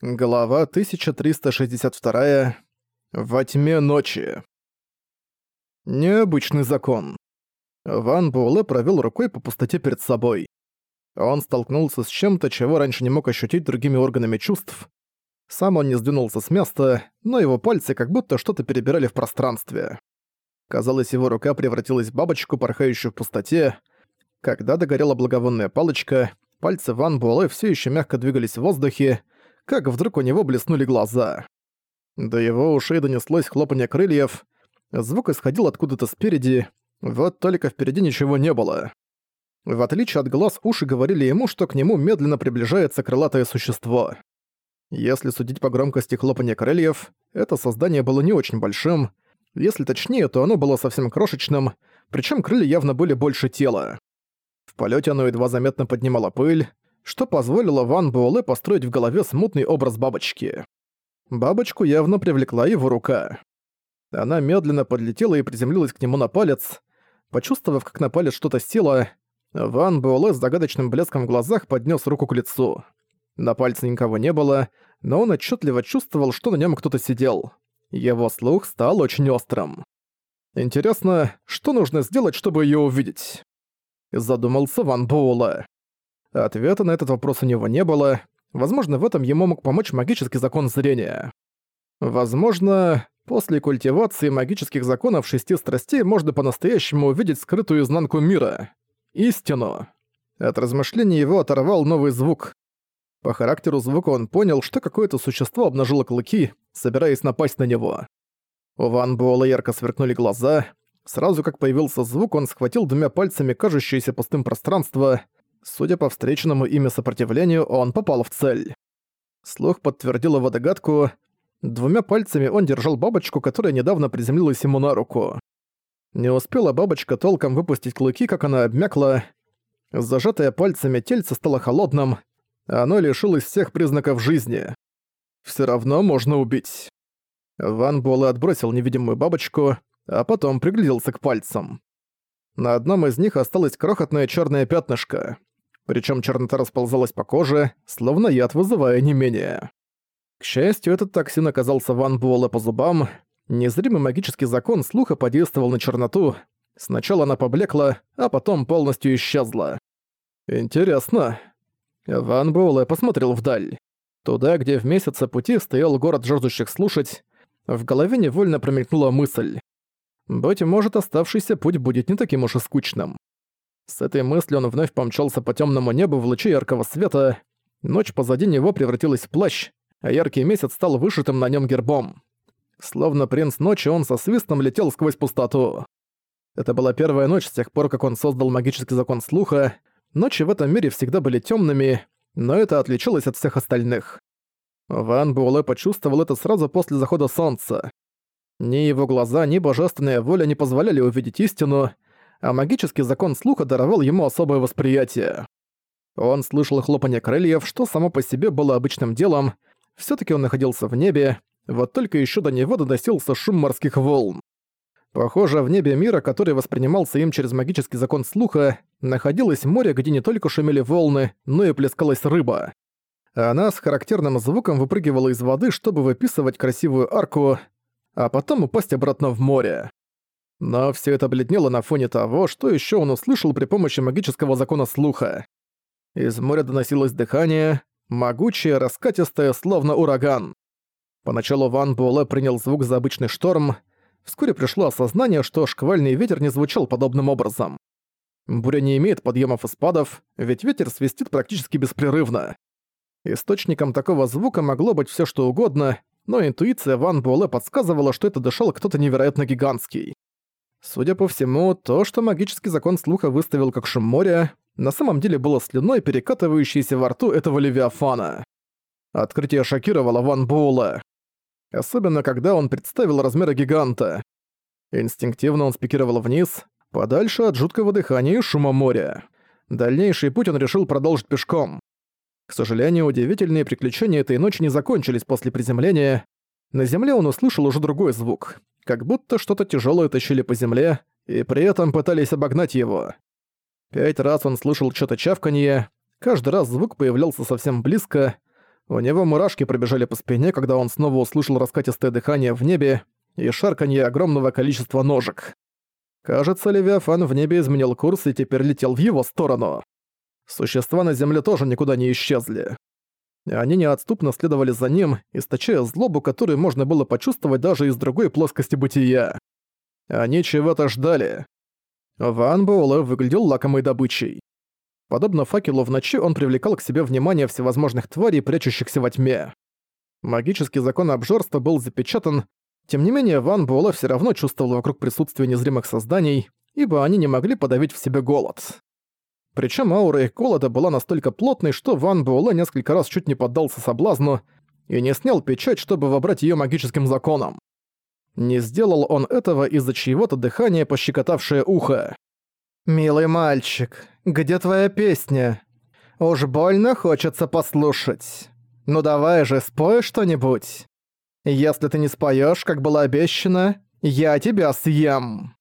Глава 1362. Во тьме ночи. Необычный закон. Ван Буэлэ провёл рукой по пустоте перед собой. Он столкнулся с чем-то, чего раньше не мог ощутить другими органами чувств. Сам он не сдвинулся с места, но его пальцы как будто что-то перебирали в пространстве. Казалось, его рука превратилась в бабочку, порхающую в пустоте. Когда догорела благовонная палочка, пальцы Ван Буэлэ всё ещё мягко двигались в воздухе, как вдруг у него блеснули глаза. До его ушей донеслось хлопанье крыльев, звук исходил откуда-то спереди, вот только впереди ничего не было. В отличие от глаз, уши говорили ему, что к нему медленно приближается крылатое существо. Если судить по громкости хлопанья крыльев, это создание было не очень большим, если точнее, то оно было совсем крошечным, причем крылья явно были больше тела. В полете оно едва заметно поднимало пыль, что позволило Ван Буэлэ построить в голове смутный образ бабочки. Бабочку явно привлекла его рука. Она медленно подлетела и приземлилась к нему на палец. Почувствовав, как на палец что-то село, Ван Буэлэ с загадочным блеском в глазах поднес руку к лицу. На пальце никого не было, но он отчетливо чувствовал, что на нем кто-то сидел. Его слух стал очень острым. Интересно, что нужно сделать, чтобы ее увидеть? Задумался Ван Буэлэ. Ответа на этот вопрос у него не было. Возможно, в этом ему мог помочь магический закон зрения. Возможно, после культивации магических законов шести страстей можно по-настоящему увидеть скрытую изнанку мира. Истину. От размышлений его оторвал новый звук. По характеру звука он понял, что какое-то существо обнажило клыки, собираясь напасть на него. У Ван Буэлла ярко сверкнули глаза. Сразу как появился звук, он схватил двумя пальцами кажущееся пустым пространство — Судя по встреченному ими сопротивлению, он попал в цель. Слух подтвердил его догадку. Двумя пальцами он держал бабочку, которая недавно приземлилась ему на руку. Не успела бабочка толком выпустить клыки, как она обмякла. Зажатое пальцами тельце стало холодным, оно лишилось всех признаков жизни. Все равно можно убить. Ван Буэлэ отбросил невидимую бабочку, а потом пригляделся к пальцам. На одном из них осталось крохотное черное пятнышко. Причем чернота расползалась по коже, словно яд вызывая не менее. К счастью, этот токсин оказался Ван Буэлэ по зубам. Незримый магический закон слуха подействовал на черноту. Сначала она поблекла, а потом полностью исчезла. Интересно. Ван Буэлэ посмотрел вдаль. Туда, где в месяце пути стоял город жаждущих слушать, в голове невольно промелькнула мысль. Быть может, оставшийся путь будет не таким уж и скучным. С этой мыслью он вновь помчался по темному небу в луче яркого света. Ночь позади него превратилась в плащ, а яркий месяц стал вышитым на нем гербом. Словно принц ночи, он со свистом летел сквозь пустоту. Это была первая ночь с тех пор, как он создал магический закон слуха. Ночи в этом мире всегда были темными, но это отличалось от всех остальных. Ван Буэлэ почувствовал это сразу после захода солнца. Ни его глаза, ни божественная воля не позволяли увидеть истину, а магический закон слуха даровал ему особое восприятие. Он слышал хлопанье крыльев, что само по себе было обычным делом, все таки он находился в небе, вот только еще до него доносился шум морских волн. Похоже, в небе мира, который воспринимался им через магический закон слуха, находилось море, где не только шумели волны, но и плескалась рыба. Она с характерным звуком выпрыгивала из воды, чтобы выписывать красивую арку, а потом упасть обратно в море. Но все это бледнело на фоне того, что еще он услышал при помощи магического закона слуха. Из моря доносилось дыхание, могучее, раскатистое, словно ураган. Поначалу Ван Буэлэ принял звук за обычный шторм, вскоре пришло осознание, что шквальный ветер не звучал подобным образом. Буря не имеет подъемов и спадов, ведь ветер свистит практически беспрерывно. Источником такого звука могло быть все что угодно, но интуиция Ван Буэлэ подсказывала, что это дышал кто-то невероятно гигантский. Судя по всему, то, что магический закон слуха выставил как шум моря, на самом деле было слюной, перекатывающейся во рту этого левиафана. Открытие шокировало Ван Буэлла. Особенно, когда он представил размеры гиганта. Инстинктивно он спикировал вниз, подальше от жуткого дыхания и шума моря. Дальнейший путь он решил продолжить пешком. К сожалению, удивительные приключения этой ночи не закончились после приземления. На земле он услышал уже другой звук как будто что-то тяжелое тащили по земле, и при этом пытались обогнать его. Пять раз он слышал что-то чавканье, каждый раз звук появлялся совсем близко. У него мурашки пробежали по спине, когда он снова услышал раскатистое дыхание в небе и шарканье огромного количества ножек. Кажется, Левиафан в небе изменил курс и теперь летел в его сторону. Существа на земле тоже никуда не исчезли. Они неотступно следовали за ним, источая злобу, которую можно было почувствовать даже из другой плоскости бытия. Они чего-то ждали. Ван Буэлэ выглядел лакомой добычей. Подобно факелу в ночи он привлекал к себе внимание всевозможных тварей, прячущихся во тьме. Магический закон обжорства был запечатан, тем не менее Ван Буэлэ всё равно чувствовал вокруг присутствие незримых созданий, ибо они не могли подавить в себе голод. Причем аура их голода была настолько плотной, что Ван Буэлэ несколько раз чуть не поддался соблазну и не снял печать, чтобы вобрать её магическим законом. Не сделал он этого из-за чьего-то дыхания, пощекотавшее ухо. «Милый мальчик, где твоя песня? Уж больно хочется послушать. Ну давай же, спой что-нибудь. Если ты не споёшь, как было обещано, я тебя съем».